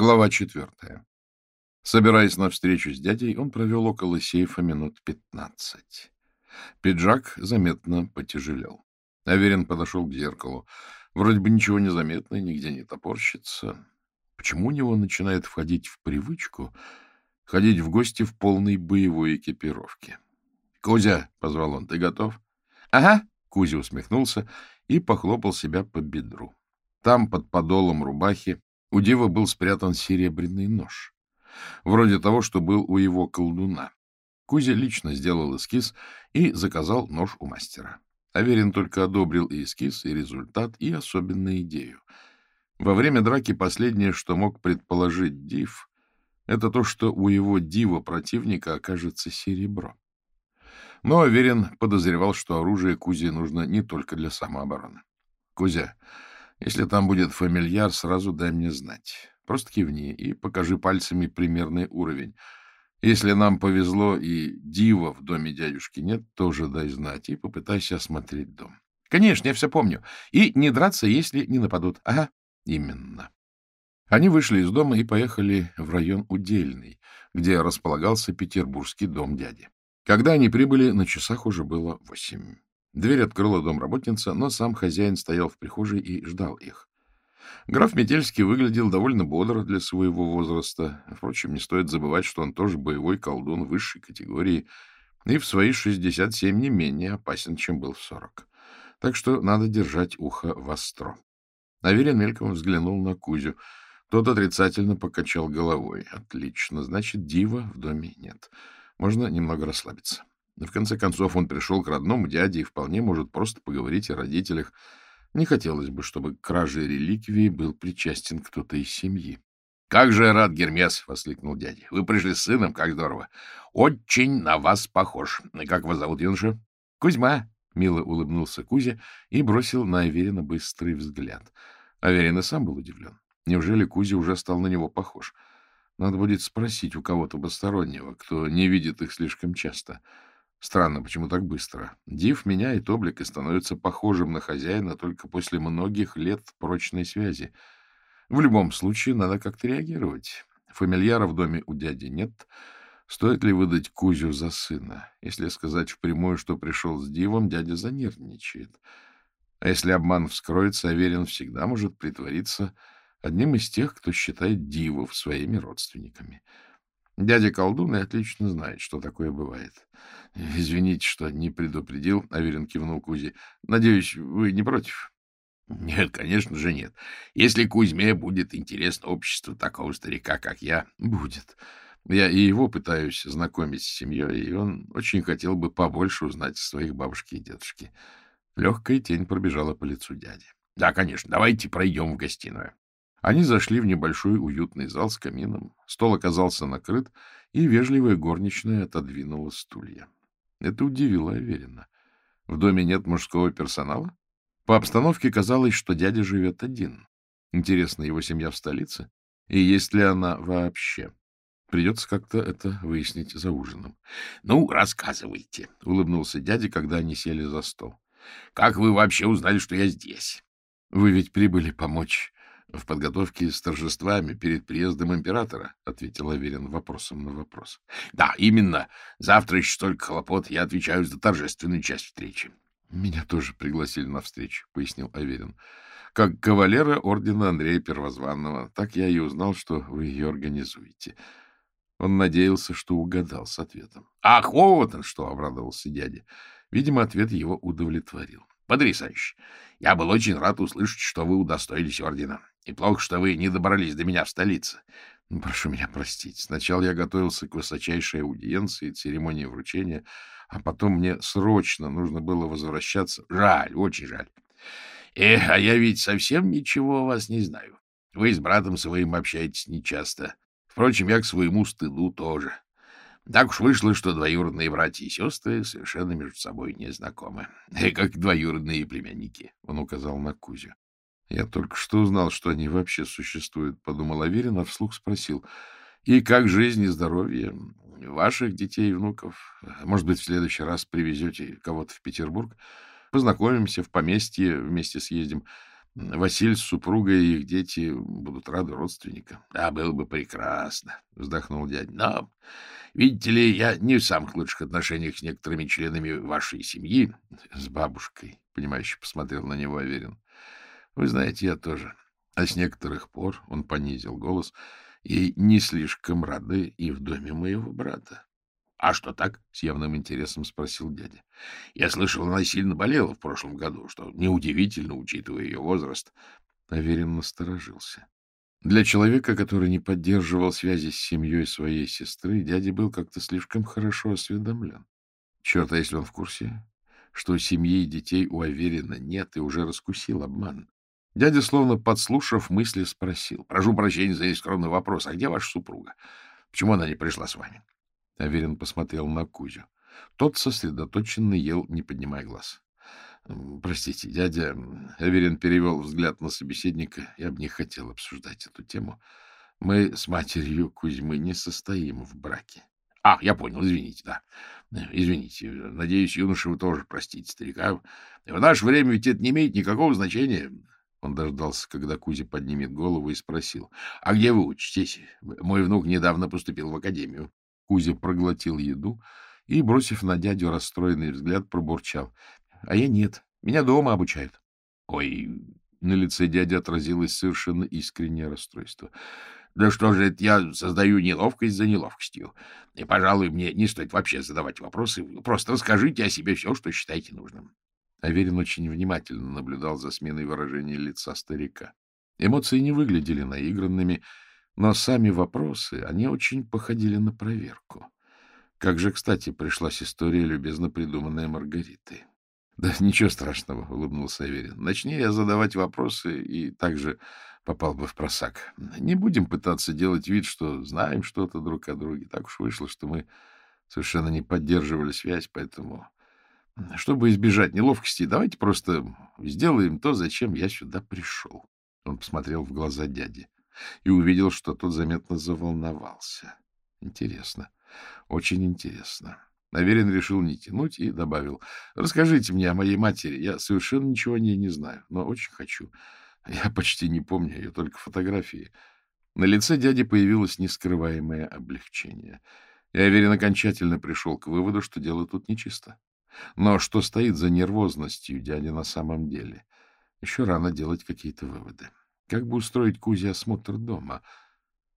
Глава четвертая. Собираясь на встречу с дядей, он провел около сейфа минут пятнадцать. Пиджак заметно потяжелел. Аверин подошел к зеркалу. Вроде бы ничего не заметно, нигде не топорщится. Почему у него начинает входить в привычку ходить в гости в полной боевой экипировке? — Кузя, — позвал он, — ты готов? — Ага, — Кузя усмехнулся и похлопал себя по бедру. Там, под подолом рубахи, у Дива был спрятан серебряный нож. Вроде того, что был у его колдуна. Кузя лично сделал эскиз и заказал нож у мастера. Аверин только одобрил и эскиз, и результат, и особенно идею. Во время драки последнее, что мог предположить Див, это то, что у его дива противника окажется серебро. Но Аверин подозревал, что оружие Кузе нужно не только для самообороны. — Кузя, если там будет фамильяр, сразу дай мне знать. Просто кивни и покажи пальцами примерный уровень. Если нам повезло и дива в доме дядюшки нет, тоже дай знать и попытайся осмотреть дом. — Конечно, я все помню. И не драться, если не нападут. — Ага, именно. Они вышли из дома и поехали в район Удельный, где располагался петербургский дом дяди. Когда они прибыли, на часах уже было восемь. Дверь открыла домработница, но сам хозяин стоял в прихожей и ждал их. Граф Метельский выглядел довольно бодро для своего возраста. Впрочем, не стоит забывать, что он тоже боевой колдун высшей категории и в свои 67 не менее опасен, чем был в 40. Так что надо держать ухо востро. Аверин мельком взглянул на Кузю. Тот отрицательно покачал головой. Отлично, значит, дива в доме нет. Можно немного расслабиться. В конце концов, он пришел к родному дяде и вполне может просто поговорить о родителях. Не хотелось бы, чтобы к краже реликвии был причастен кто-то из семьи. — Как же рад, Гермес! — воскликнул дядя. — Вы пришли с сыном, как здорово! Очень на вас похож. Как вас зовут, юноша? — Кузьма! — мило улыбнулся Кузя и бросил на Аверина быстрый взгляд. Аверин и сам был удивлен. Неужели Кузя уже стал на него похож? Надо будет спросить у кого-то постороннего, кто не видит их слишком часто. — Странно, почему так быстро. Див меняет облик и становится похожим на хозяина только после многих лет прочной связи. В любом случае, надо как-то реагировать. Фамильяра в доме у дяди нет. Стоит ли выдать Кузю за сына? Если сказать впрямую, что пришел с Дивом, дядя занервничает. А если обман вскроется, Аверин всегда может притвориться одним из тех, кто считает Дивов своими родственниками. Дядя колдун и отлично знает, что такое бывает. — Извините, что не предупредил, — Аверин кивнул Кузе. — Надеюсь, вы не против? — Нет, конечно же нет. Если Кузьме будет интересно общество такого старика, как я, будет. Я и его пытаюсь знакомить с семьей, и он очень хотел бы побольше узнать о своих бабушке и дедушке. Легкая тень пробежала по лицу дяди. — Да, конечно, давайте пройдем в гостиную. Они зашли в небольшой уютный зал с камином. Стол оказался накрыт, и вежливая горничная отодвинула стулья. Это удивило Аверина. В доме нет мужского персонала? По обстановке казалось, что дядя живет один. Интересно, его семья в столице? И есть ли она вообще? Придется как-то это выяснить за ужином. — Ну, рассказывайте, — улыбнулся дядя, когда они сели за стол. — Как вы вообще узнали, что я здесь? — Вы ведь прибыли помочь в подготовке с торжествами перед приездом императора, — ответил Аверин вопросом на вопрос. — Да, именно. Завтра еще столько хлопот. Я отвечаю за торжественную часть встречи. — Меня тоже пригласили на встречу, — пояснил Аверин. — Как кавалера ордена Андрея Первозванного. Так я и узнал, что вы ее организуете. Он надеялся, что угадал с ответом. — Ах, вот он что! — обрадовался дядя. Видимо, ответ его удовлетворил. — Потрясающе! Я был очень рад услышать, что вы удостоились ордена. И плохо, что вы не добрались до меня в столице. Ну, прошу меня простить. Сначала я готовился к высочайшей аудиенции, церемонии вручения, а потом мне срочно нужно было возвращаться. Жаль, очень жаль. Эх, а я ведь совсем ничего о вас не знаю. Вы с братом своим общаетесь нечасто. Впрочем, я к своему стыду тоже. Так уж вышло, что двоюродные братья и сестры совершенно между собой не знакомы. И как двоюродные племянники, — он указал на Кузю. Я только что узнал, что они вообще существуют, — подумал Аверин, а вслух спросил. И как жизнь и здоровье ваших детей и внуков? Может быть, в следующий раз привезете кого-то в Петербург? Познакомимся в поместье, вместе съездим. Василь с супругой и их дети будут рады родственникам. — Да, было бы прекрасно, — вздохнул дядя. — Но, видите ли, я не в самых лучших отношениях с некоторыми членами вашей семьи. — С бабушкой, — понимающе посмотрел на него Аверин. — Вы знаете, я тоже. А с некоторых пор, — он понизил голос, — ей не слишком рады и в доме моего брата. — А что так? — с явным интересом спросил дядя. — Я слышал, она сильно болела в прошлом году, что неудивительно, учитывая ее возраст. Аверин насторожился. Для человека, который не поддерживал связи с семьей своей сестры, дядя был как-то слишком хорошо осведомлен. Черт, а если он в курсе, что семьи и детей у Аверина нет и уже раскусил обман? Дядя, словно подслушав мысли, спросил. — Прошу прощения за нескромный вопрос. А где ваша супруга? Почему она не пришла с вами? — Аверин посмотрел на Кузю. Тот сосредоточенно ел, не поднимая глаз. — Простите, дядя... Аверин перевел взгляд на собеседника. Я бы не хотел обсуждать эту тему. Мы с матерью Кузьмы не состоим в браке. — А, я понял, извините, да. Извините. Надеюсь, юноша, вы тоже простите старика. В наше время ведь это не имеет никакого значения. Он дождался, когда Кузя поднимет голову и спросил. — А где вы учитесь? Мой внук недавно поступил в академию. Кузя проглотил еду и, бросив на дядю расстроенный взгляд, пробурчал. — А я нет. Меня дома обучают. — Ой, на лице дяди отразилось совершенно искреннее расстройство. — Да что же это я создаю неловкость за неловкостью? И, пожалуй, мне не стоит вообще задавать вопросы. Просто расскажите о себе все, что считаете нужным. Аверин очень внимательно наблюдал за сменой выражения лица старика. Эмоции не выглядели наигранными, но сами вопросы, они очень походили на проверку. Как же, кстати, пришлась история, любезно придуманная Маргаритой. — Да ничего страшного, — улыбнулся Аверин. — Начни я задавать вопросы, и также попал бы в просак. Не будем пытаться делать вид, что знаем что-то друг о друге. Так уж вышло, что мы совершенно не поддерживали связь, поэтому, чтобы избежать неловкости, давайте просто сделаем то, зачем я сюда пришел. Он посмотрел в глаза дяди и увидел, что тот заметно заволновался. Интересно, очень интересно. Наверен решил не тянуть и добавил. — Расскажите мне о моей матери. Я совершенно ничего о ней не знаю, но очень хочу. Я почти не помню ее, только фотографии. На лице дяди появилось нескрываемое облегчение. Я уверен, окончательно пришел к выводу, что дело тут нечисто. Но что стоит за нервозностью дяди на самом деле? Еще рано делать какие-то выводы. Как бы устроить Кузе осмотр дома?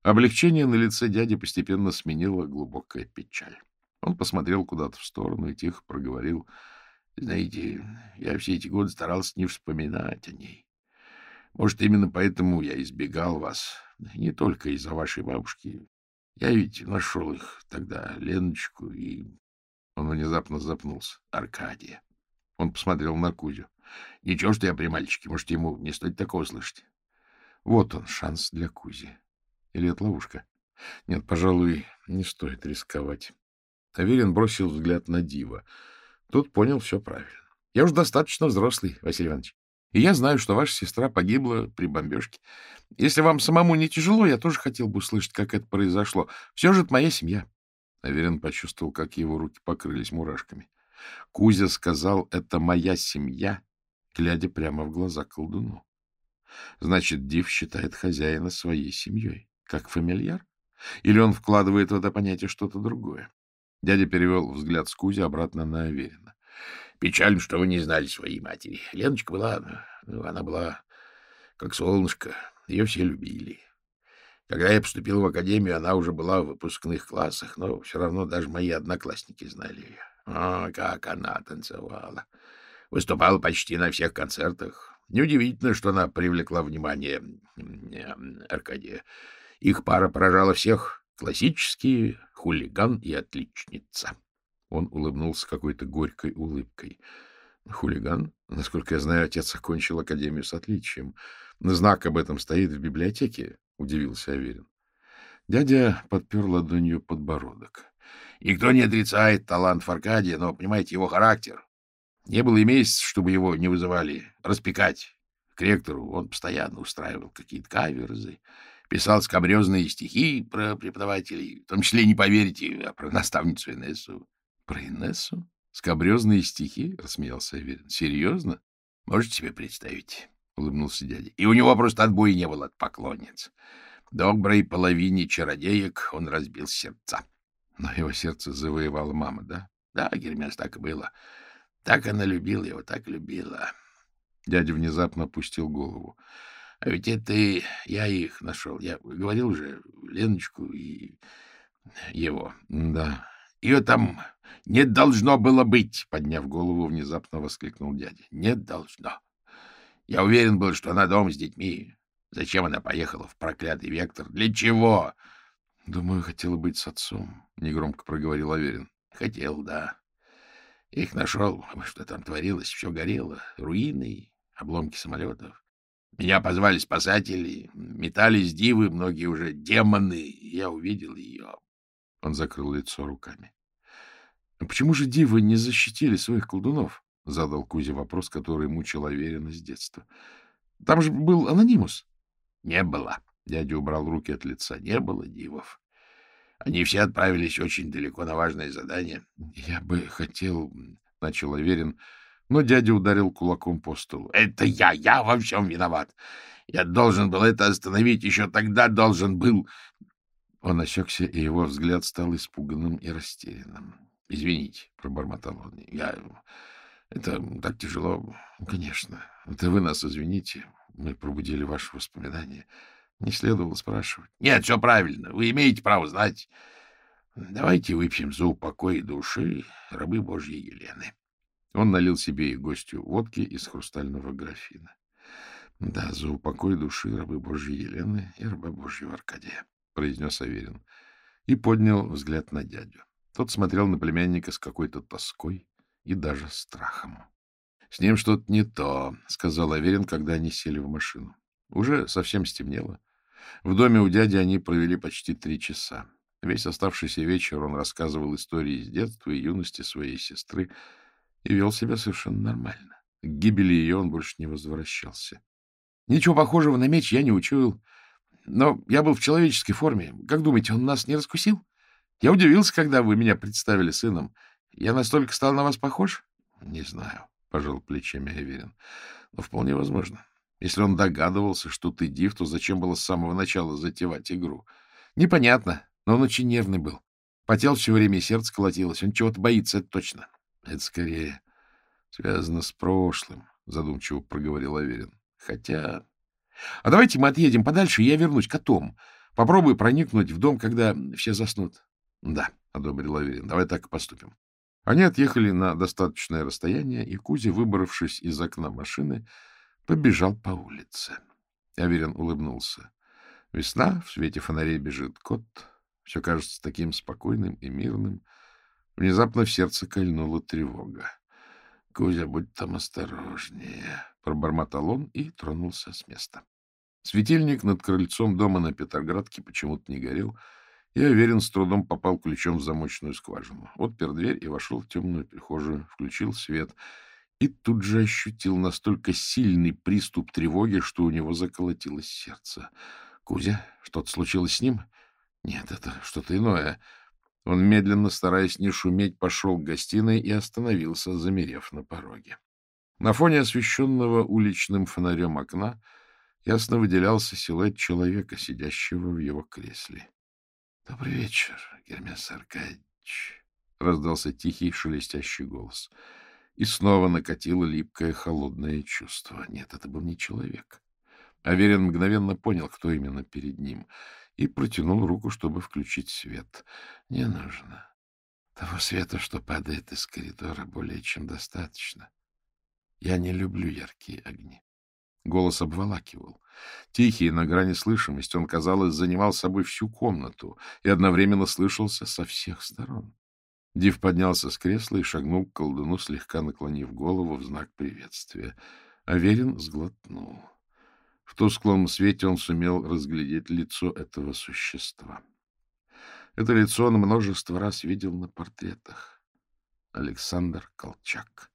Облегчение на лице дяди постепенно сменило глубокая печаль. Он посмотрел куда-то в сторону и тихо проговорил. — Знаете, я все эти годы старался не вспоминать о ней. Может, именно поэтому я избегал вас. Не только из-за вашей бабушки. Я ведь нашел их тогда, Леночку, и... Он внезапно запнулся. Аркадия. Он посмотрел на Кузю. — Ничего, что я при мальчике. Может, ему не стоит такого слышать. Вот он, шанс для Кузи. Или это ловушка? Нет, пожалуй, не стоит рисковать. Аверин бросил взгляд на Дива. Тут понял все правильно. Я уж достаточно взрослый, Василий Иванович. И я знаю, что ваша сестра погибла при бомбежке. Если вам самому не тяжело, я тоже хотел бы услышать, как это произошло. Все же это моя семья. Аверин почувствовал, как его руки покрылись мурашками. Кузя сказал, это моя семья, глядя прямо в глаза колдуну. Значит, Див считает хозяина своей семьей, как фамильяр? Или он вкладывает в это понятие что-то другое? Дядя перевел взгляд с Кузи обратно на Аверина. — Печально, что вы не знали своей матери. Леночка была... Ну, она была как солнышко. Ее все любили. Когда я поступил в академию, она уже была в выпускных классах, но все равно даже мои одноклассники знали ее. О, как она танцевала! Выступала почти на всех концертах. Неудивительно, что она привлекла внимание Аркадия. Их пара поражала всех. Классические хулиган и отличница. Он улыбнулся какой-то горькой улыбкой. Хулиган? Насколько я знаю, отец окончил академию с отличием. Знак об этом стоит в библиотеке, — удивился Аверин. Дядя подпер ладонью подбородок. Никто не отрицает талант Аркадия, но, понимаете, его характер. Не было и месяца, чтобы его не вызывали распекать к ректору. Он постоянно устраивал какие-то каверзы, писал скобрезные стихи про преподавателей, в том числе, не поверите, а про наставницу Инессу. — Про Инессу? Скобрезные стихи? — рассмеялся Аверин. — Серьезно? Можете себе представить? улыбнулся дядя. — И у него просто отбоя не было от поклонниц. Доброй половине чародеек он разбил сердца. Но его сердце завоевала мама, да? Да, Гермес, так и было. Так она любила его, так любила. Дядя внезапно опустил голову. А ведь это и я их нашел. Я говорил уже Леночку и его. Да. Ее там не должно было быть, подняв голову, внезапно воскликнул дядя. Не должно. Я уверен был, что она дома с детьми. Зачем она поехала в проклятый вектор? Для чего? Думаю, хотела быть с отцом, негромко проговорил Аверин. Хотел, да. Их нашел. Что там творилось? Все горело. Руины, обломки самолетов. Меня позвали спасатели, метались дивы, многие уже демоны. Я увидел ее. Он закрыл лицо руками. «А — Почему же дивы не защитили своих колдунов? — задал Кузя вопрос, который мучил Аверина с детства. — Там же был анонимус. — Не было. Дядя убрал руки от лица. Не было дивов. Они все отправились очень далеко на важное задание. — Я бы хотел... — начал Аверин, но дядя ударил кулаком по столу. — Это я! Я во всем виноват! Я должен был это остановить, еще тогда должен был... Он осекся, и его взгляд стал испуганным и растерянным. — Извините, — пробормотал он. — Я... Это так тяжело. — Конечно. Это вы нас извините. Мы пробудили ваши воспоминания. Не следовало спрашивать. — Нет, все правильно. Вы имеете право знать. Давайте выпьем за упокой души рабы Божьей Елены. Он налил себе и гостю водки из хрустального графина. — Да, за упокой души рабы Божьей Елены и раба Божьего Аркадия, — произнес Аверин. И поднял взгляд на дядю. Тот смотрел на племянника с какой-то тоской и даже страхом. — С ним что-то не то, — сказал Аверин, когда они сели в машину. Уже совсем стемнело. В доме у дяди они провели почти три часа. Весь оставшийся вечер он рассказывал истории из детства и юности своей сестры и вел себя совершенно нормально. К гибели ее он больше не возвращался. Ничего похожего на меч я не учуял. Но я был в человеческой форме. Как думаете, он нас не раскусил? Я удивился, когда вы меня представили сыном. Я настолько стал на вас похож? — Не знаю, — пожал плечами Эверин. — Но вполне возможно. Если он догадывался, что ты див, то зачем было с самого начала затевать игру? — Непонятно, но он очень нервный был. Потел все время, и сердце колотилось. Он чего-то боится, это точно. — Это скорее связано с прошлым, — задумчиво проговорил Аверин. — Хотя... — А давайте мы отъедем подальше, и я вернусь котом. Попробую проникнуть в дом, когда все заснут. — Да, — одобрил Аверин. — Давай так и поступим. Они отъехали на достаточное расстояние, и Кузя, выбравшись из окна машины, побежал по улице. Аверин улыбнулся. Весна, в свете фонарей бежит кот. Все кажется таким спокойным и мирным. Внезапно в сердце кольнула тревога. — Кузя, будь там осторожнее, — пробормотал он и тронулся с места. Светильник над крыльцом дома на Петроградке почему-то не горел, и Аверин с трудом попал ключом в замочную скважину. Отпер дверь и вошел в темную прихожую, включил свет — и тут же ощутил настолько сильный приступ тревоги, что у него заколотилось сердце. Кузя, что-то случилось с ним? Нет, это что-то иное. Он, медленно, стараясь не шуметь, пошел к гостиной и остановился, замерев на пороге. На фоне освещенного уличным фонарем окна ясно выделялся силуэт человека, сидящего в его кресле. — Добрый вечер, Гермес Аркадьевич, — раздался тихий шелестящий голос. — и снова накатило липкое холодное чувство. Нет, это был не человек. Аверин мгновенно понял, кто именно перед ним, и протянул руку, чтобы включить свет. Не нужно. Того света, что падает из коридора, более чем достаточно. Я не люблю яркие огни. Голос обволакивал. Тихий, на грани слышимости, он, казалось, занимал собой всю комнату и одновременно слышался со всех сторон. Див поднялся с кресла и шагнул к колдуну, слегка наклонив голову в знак приветствия. Аверин сглотнул. В тусклом свете он сумел разглядеть лицо этого существа. Это лицо он множество раз видел на портретах. Александр Колчак,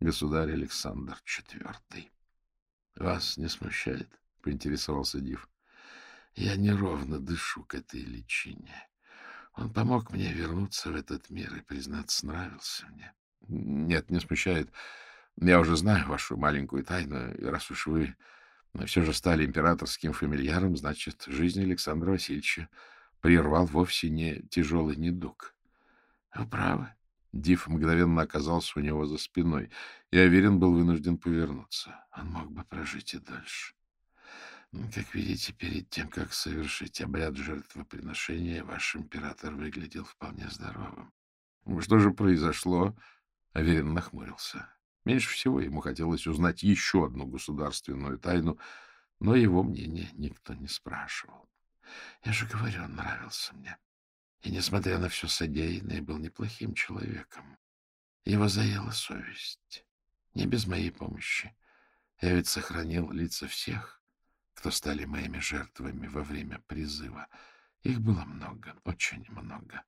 государь Александр IV. — Вас не смущает? — поинтересовался Див. — Я неровно дышу к этой личине. Он помог мне вернуться в этот мир и, признаться, нравился мне. Нет, не смущает. Я уже знаю вашу маленькую тайну, и раз уж вы все же стали императорским фамильяром, значит, жизнь Александра Васильевича прервал вовсе не тяжелый недуг. — Вы правы. Див мгновенно оказался у него за спиной, и Аверин был вынужден повернуться. Он мог бы прожить и дальше. Как видите, перед тем, как совершить обряд жертвоприношения, ваш император выглядел вполне здоровым. — Что же произошло? Аверин нахмурился. Меньше всего ему хотелось узнать еще одну государственную тайну, но его мнение никто не спрашивал. Я же говорю, он нравился мне. И, несмотря на все содеянное, был неплохим человеком. Его заела совесть. Не без моей помощи. Я ведь сохранил лица всех, кто стали моими жертвами во время призыва. Их было много, очень много.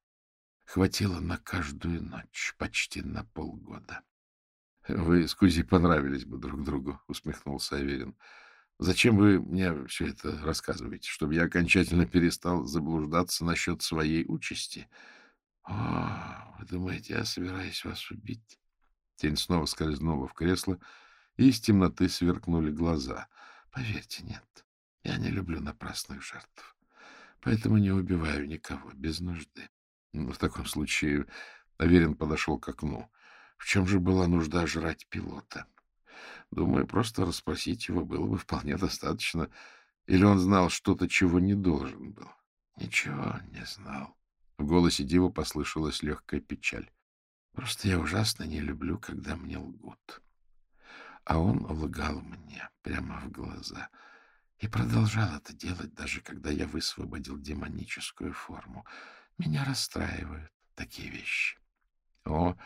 Хватило на каждую ночь, почти на полгода. — Вы с Кузей понравились бы друг другу, — усмехнулся Аверин. — Зачем вы мне все это рассказываете? Чтобы я окончательно перестал заблуждаться насчет своей участи? — О, вы думаете, я собираюсь вас убить? Тень снова скользнула в кресло, и из темноты сверкнули глаза. — Поверьте, нет. Я не люблю напрасных жертв. Поэтому не убиваю никого без нужды. В таком случае Аверин подошел к окну. В чем же была нужда жрать пилота? Думаю, просто расспросить его было бы вполне достаточно. Или он знал что-то, чего не должен был? Ничего не знал. В голосе Дива послышалась легкая печаль. Просто я ужасно не люблю, когда мне лгут. А он лгал мне прямо в глаза и продолжал это делать, даже когда я высвободил демоническую форму. Меня расстраивают такие вещи. О,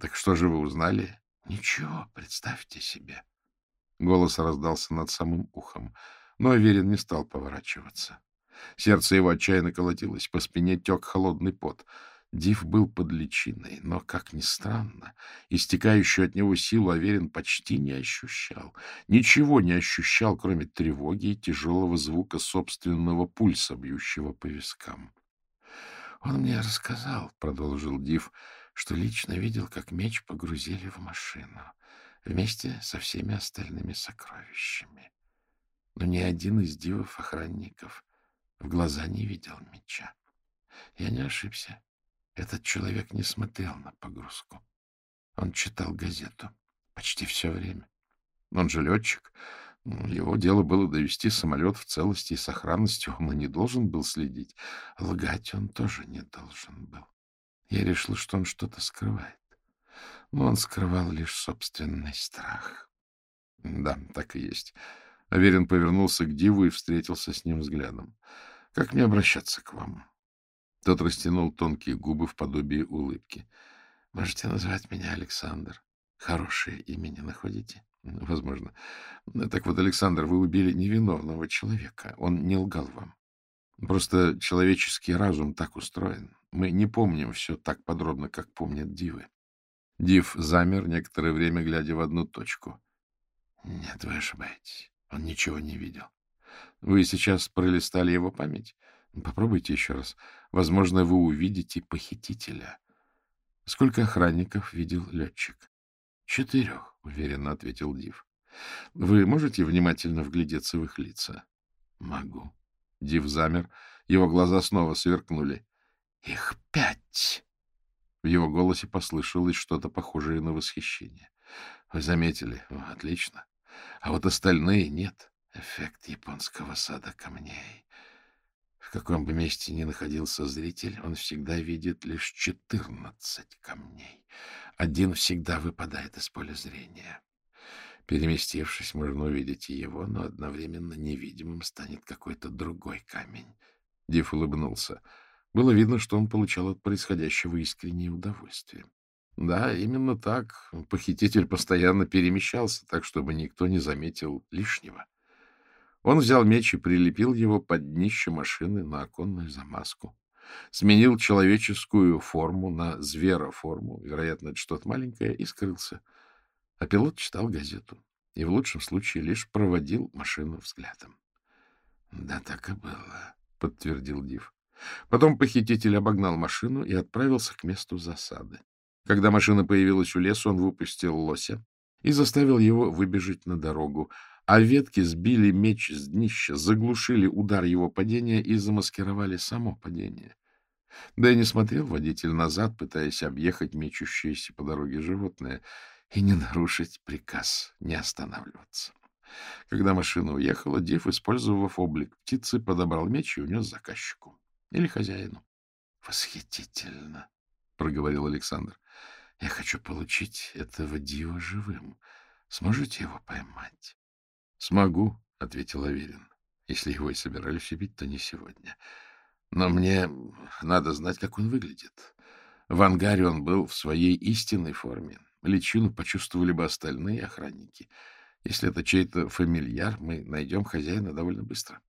так что же вы узнали? Ничего, представьте себе. Голос раздался над самым ухом, но Аверин не стал поворачиваться. Сердце его отчаянно колотилось, по спине тек холодный пот. Див был под личиной, но, как ни странно, истекающую от него силу Аверин почти не ощущал. Ничего не ощущал, кроме тревоги и тяжелого звука собственного пульса, бьющего по вискам. — Он мне рассказал, — продолжил Див, что лично видел, как меч погрузили в машину вместе со всеми остальными сокровищами. Но ни один из дивов-охранников в глаза не видел меча. Я не ошибся. Этот человек не смотрел на погрузку. Он читал газету почти все время. Он же летчик. Его дело было довести самолет в целости и сохранности. Он и не должен был следить. Лгать он тоже не должен был. Я решил, что он что-то скрывает. Но он скрывал лишь собственный страх. Да, так и есть. Аверин повернулся к Диву и встретился с ним взглядом. — Как мне обращаться к вам? Тот растянул тонкие губы в подобии улыбки. — Можете назвать меня Александр. Хорошее имя не находите? — Возможно. Так вот, Александр, вы убили невиновного человека. Он не лгал вам. Просто человеческий разум так устроен. Мы не помним все так подробно, как помнят дивы. Див замер некоторое время, глядя в одну точку. — Нет, вы ошибаетесь. Он ничего не видел. Вы сейчас пролистали его память? Попробуйте еще раз. Возможно, вы увидите похитителя. Сколько охранников видел летчик? — Четырех, — уверенно ответил Див. — Вы можете внимательно вглядеться в их лица? — Могу. Див замер. Его глаза снова сверкнули. — Их пять! В его голосе послышалось что-то похожее на восхищение. — Вы заметили? Отлично. А вот остальные нет. Эффект японского сада камней. В каком бы месте ни находился зритель, он всегда видит лишь четырнадцать камней. Один всегда выпадает из поля зрения. Переместившись, можно увидеть и его, но одновременно невидимым станет какой-то другой камень. Див улыбнулся. Было видно, что он получал от происходящего искреннее удовольствие. Да, именно так. Похититель постоянно перемещался, так, чтобы никто не заметил лишнего. Он взял меч и прилепил его под днище машины на оконную замазку. Сменил человеческую форму на звероформу, вероятно, это что-то маленькое, и скрылся. А пилот читал газету и в лучшем случае лишь проводил машину взглядом. — Да, так и было, — подтвердил Див. Потом похититель обогнал машину и отправился к месту засады. Когда машина появилась у леса, он выпустил лося, и заставил его выбежать на дорогу, а ветки сбили меч с днища, заглушили удар его падения и замаскировали само падение. Да и не смотрел водитель назад, пытаясь объехать мечущееся по дороге животное и не нарушить приказ не останавливаться. Когда машина уехала, Див, использовав облик птицы, подобрал меч и унес заказчику. Или хозяину. — Восхитительно, — проговорил Александр. — Я хочу получить этого Дива живым. Сможете его поймать? — Смогу, — ответил Аверин. — Если его и собирались убить, то не сегодня. Но мне надо знать, как он выглядит. В ангаре он был в своей истинной форме. Личину почувствовали бы остальные охранники. Если это чей-то фамильяр, мы найдем хозяина довольно быстро.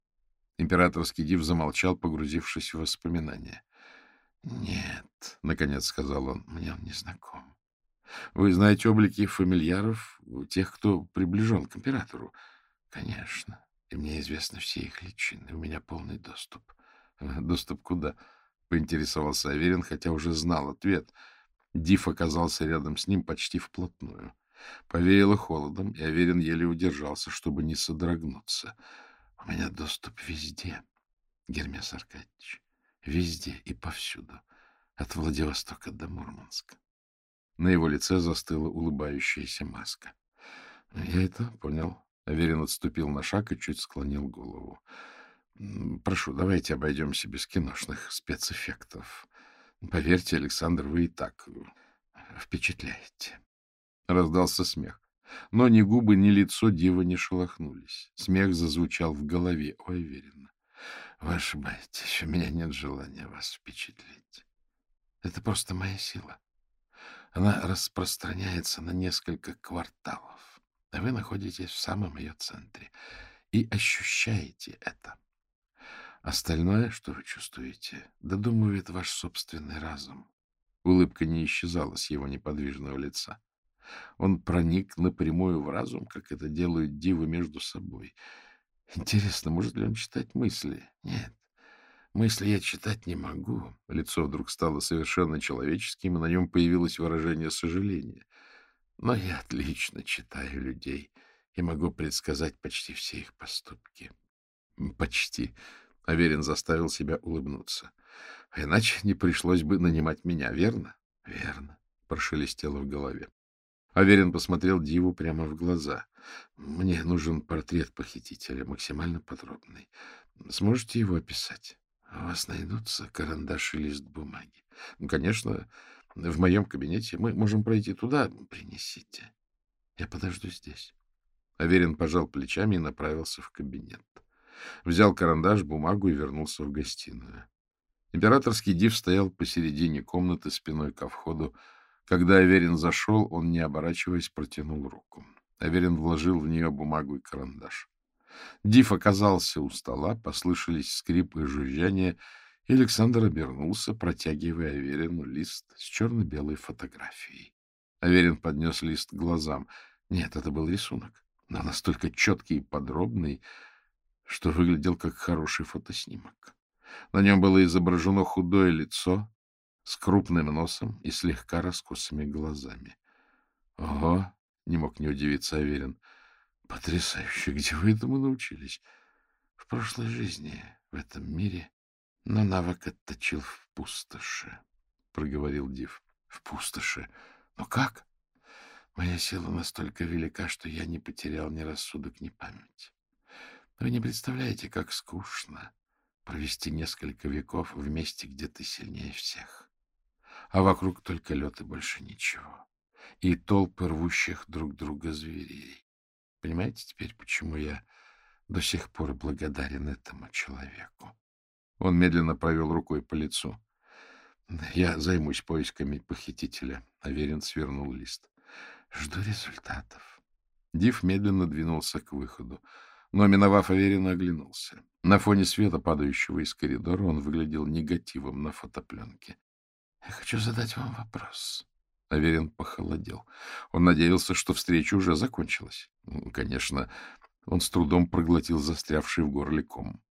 Императорский див замолчал, погрузившись в воспоминания. — Нет, — наконец сказал он, — мне он не знаком. Вы знаете облики фамильяров, тех, кто приближен к императору? — Конечно. И мне известны все их личины. У меня полный доступ. — Доступ куда? — поинтересовался Аверин, хотя уже знал ответ. Диф оказался рядом с ним почти вплотную. Повеяло холодом, и Аверин еле удержался, чтобы не содрогнуться. — У меня доступ везде, Гермес Аркадьевич. Везде и повсюду. От Владивостока до Мурманска. На его лице застыла улыбающаяся маска. — Я это понял. Аверин отступил на шаг и чуть склонил голову. — Прошу, давайте обойдемся без киношных спецэффектов. Поверьте, Александр, вы и так впечатляете. Раздался смех. Но ни губы, ни лицо дива не шелохнулись. Смех зазвучал в голове у Аверина. — Вы ошибаетесь, у меня нет желания вас впечатлить. Это просто моя сила. Она распространяется на несколько кварталов, а вы находитесь в самом ее центре и ощущаете это. Остальное, что вы чувствуете, додумывает ваш собственный разум. Улыбка не исчезала с его неподвижного лица. Он проник напрямую в разум, как это делают дивы между собой. Интересно, может ли он читать мысли? Нет. Мысли я читать не могу. Лицо вдруг стало совершенно человеческим, и на нем появилось выражение сожаления. Но я отлично читаю людей и могу предсказать почти все их поступки. Почти. Аверин заставил себя улыбнуться. А иначе не пришлось бы нанимать меня, верно? Верно, прошелестело в голове. Аверин посмотрел Диву прямо в глаза. Мне нужен портрет похитителя, максимально подробный. Сможете его описать? У вас найдутся карандаш и лист бумаги. Ну, конечно, в моем кабинете. Мы можем пройти туда. Принесите. Я подожду здесь. Аверин пожал плечами и направился в кабинет. Взял карандаш, бумагу и вернулся в гостиную. Императорский див стоял посередине комнаты спиной ко входу. Когда Аверин зашел, он, не оборачиваясь, протянул руку. Аверин вложил в нее бумагу и карандаш. Див оказался у стола, послышались скрипы и жужжание, Александр обернулся, протягивая Аверину лист с черно-белой фотографией. Аверин поднес лист к глазам. Нет, это был рисунок, но настолько четкий и подробный, что выглядел как хороший фотоснимок. На нем было изображено худое лицо с крупным носом и слегка раскосыми глазами. — Ого! — не мог не удивиться Аверин. — Потрясающе! Где вы этому научились? — В прошлой жизни, в этом мире, но навык отточил в пустоши, — проговорил Див. — В пустоши? Но как? Моя сила настолько велика, что я не потерял ни рассудок, ни память. Вы не представляете, как скучно провести несколько веков в месте, где ты сильнее всех. А вокруг только лед и больше ничего. И толпы рвущих друг друга зверей. Понимаете теперь, почему я до сих пор благодарен этому человеку? Он медленно провел рукой по лицу. Я займусь поисками похитителя. Аверин свернул лист. Жду результатов. Див медленно двинулся к выходу но, миновав Аверина, оглянулся. На фоне света, падающего из коридора, он выглядел негативом на фотопленке. — Я хочу задать вам вопрос. Аверин похолодел. Он надеялся, что встреча уже закончилась. Конечно, он с трудом проглотил застрявший в горле ком. —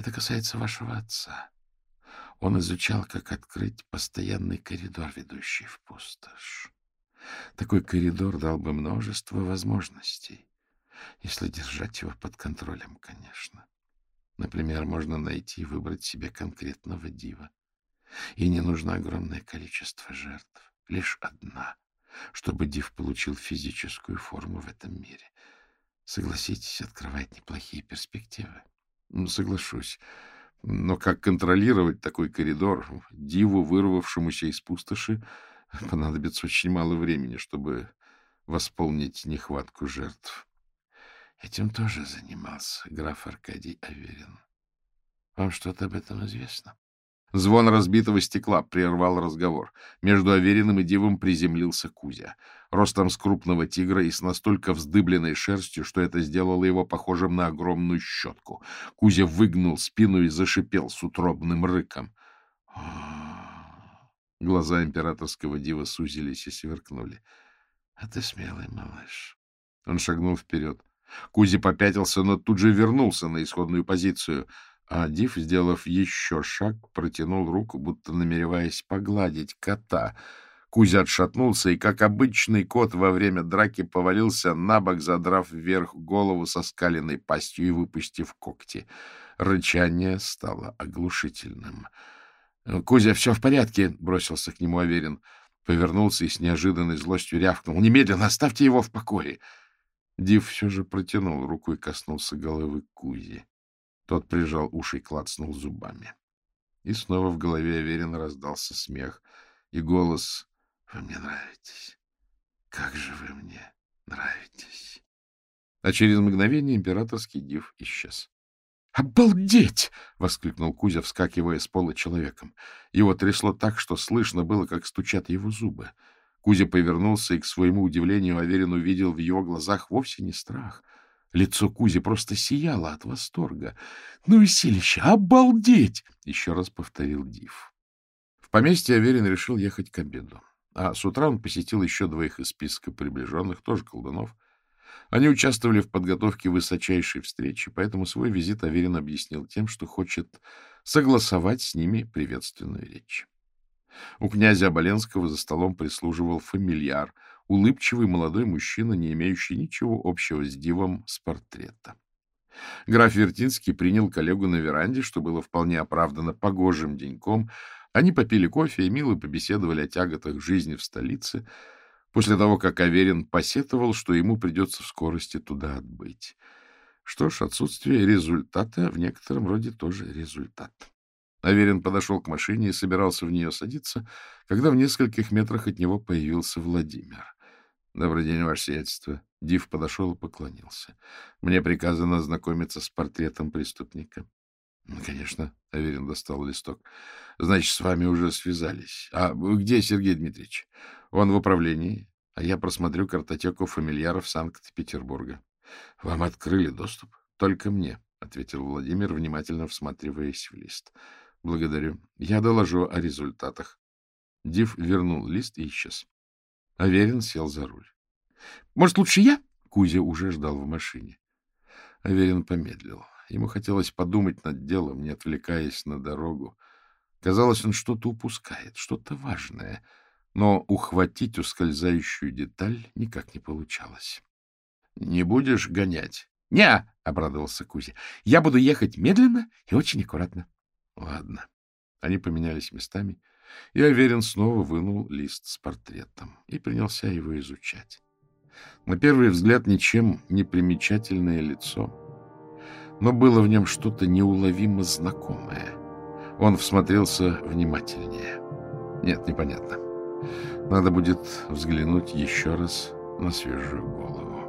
Это касается вашего отца. Он изучал, как открыть постоянный коридор, ведущий в пустошь. Такой коридор дал бы множество возможностей, если держать его под контролем, конечно. Например, можно найти и выбрать себе конкретного дива. И не нужно огромное количество жертв, лишь одна, чтобы див получил физическую форму в этом мире. Согласитесь, открывает неплохие перспективы. Соглашусь. Но как контролировать такой коридор? Диву, вырвавшемуся из пустоши, понадобится очень мало времени, чтобы восполнить нехватку жертв. Этим тоже занимался граф Аркадий Аверин. Вам что-то об этом известно? Звон разбитого стекла прервал разговор. Между Авериным и Дивом приземлился Кузя. Ростом с крупного тигра и с настолько вздыбленной шерстью, что это сделало его похожим на огромную щетку. Кузя выгнул спину и зашипел с утробным рыком. Глаза императорского дива сузились и сверкнули. — А ты смелый малыш. Он шагнул вперед. Кузи попятился, но тут же вернулся на исходную позицию, а Див, сделав еще шаг, протянул руку, будто намереваясь погладить кота. Кузя отшатнулся и, как обычный кот, во время драки повалился на бок, задрав вверх голову со скаленной пастью и выпустив когти. Рычание стало оглушительным. — Кузя, все в порядке, — бросился к нему Аверин. Повернулся и с неожиданной злостью рявкнул. — Немедленно оставьте его в покое! — Див все же протянул руку и коснулся головы Кузи. Тот прижал уши и клацнул зубами. И снова в голове Аверина раздался смех и голос «Вы мне нравитесь! Как же вы мне нравитесь!» А через мгновение императорский див исчез. «Обалдеть!» — воскликнул Кузя, вскакивая с пола человеком. Его трясло так, что слышно было, как стучат его зубы. Кузя повернулся и, к своему удивлению, Аверин увидел в его глазах вовсе не страх. Лицо Кузи просто сияло от восторга. — Ну и силище! Обалдеть! — еще раз повторил Див. В поместье Аверин решил ехать к обеду. А с утра он посетил еще двоих из списка приближенных, тоже колдунов. Они участвовали в подготовке высочайшей встречи, поэтому свой визит Аверин объяснил тем, что хочет согласовать с ними приветственную речь. У князя Оболенского за столом прислуживал фамильяр, улыбчивый молодой мужчина, не имеющий ничего общего с дивом с портрета. Граф Вертинский принял коллегу на веранде, что было вполне оправдано погожим деньком. Они попили кофе и мило побеседовали о тяготах жизни в столице, после того, как Аверин посетовал, что ему придется в скорости туда отбыть. Что ж, отсутствие результата в некотором роде тоже результат. Аверин подошел к машине и собирался в нее садиться, когда в нескольких метрах от него появился Владимир. — Добрый день, ваше сиятельство. Див подошел и поклонился. — Мне приказано ознакомиться с портретом преступника. — Ну, конечно, — Аверин достал листок. — Значит, с вами уже связались. А где Сергей Дмитриевич? Он в управлении, а я просмотрю картотеку фамильяров Санкт-Петербурга. — Вам открыли доступ? — Только мне, — ответил Владимир, внимательно всматриваясь в лист. — Благодарю. Я доложу о результатах. Див вернул лист и исчез. Аверин сел за руль. — Может, лучше я? Кузя уже ждал в машине. Аверин помедлил. Ему хотелось подумать над делом, не отвлекаясь на дорогу. Казалось, он что-то упускает, что-то важное, но ухватить ускользающую деталь никак не получалось. — Не будешь гонять? — Не, — обрадовался Кузя. — Я буду ехать медленно и очень аккуратно. Ладно. Они поменялись местами, и Аверин снова вынул лист с портретом и принялся его изучать. На первый взгляд ничем не примечательное лицо, но было в нем что-то неуловимо знакомое. Он всмотрелся внимательнее. Нет, непонятно. Надо будет взглянуть еще раз на свежую голову.